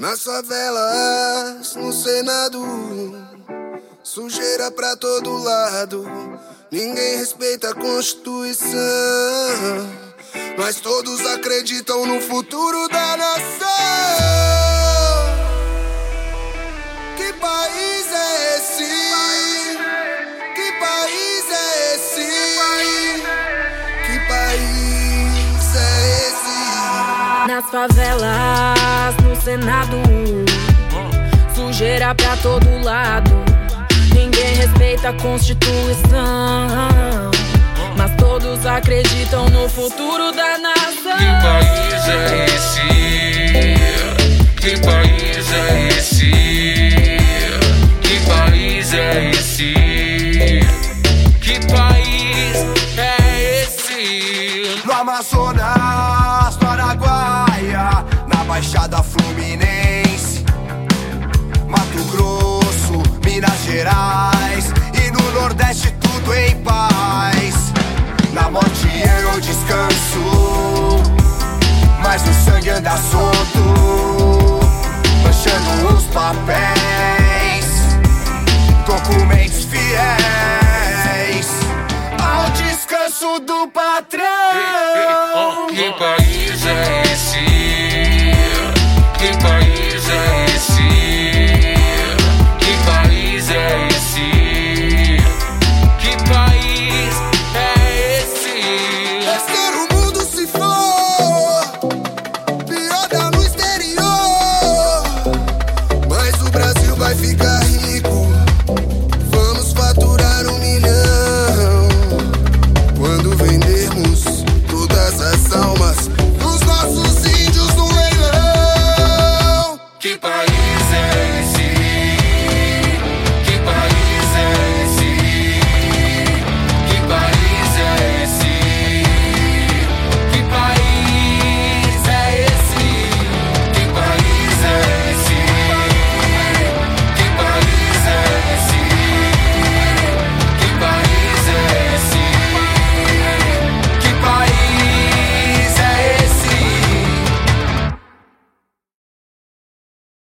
Nas favelas, no Senado, sujeira pra todo lado. Ninguém respeita a Constituição, mas todos acreditam no futuro da nação. Que país é esse? Que país é esse? Que país é esse? Nas favelas, Senado, sujeira pra todo lado Ninguém respeita a Constituição. Mas todos acreditam no futuro da nação. Que país é esse? Que país é esse? Que país é esse? Que país é esse? No Amazonas, no Araguaia, na Baixada Fluminense, Mato Grosso, Minas Gerais e no Nordeste tudo em paz. Na morte eu descanso, mas o sangue anda solto, manchando os papéis, documentos fiéis ao descanso do patrão. Que país é esse? vai ficar rico.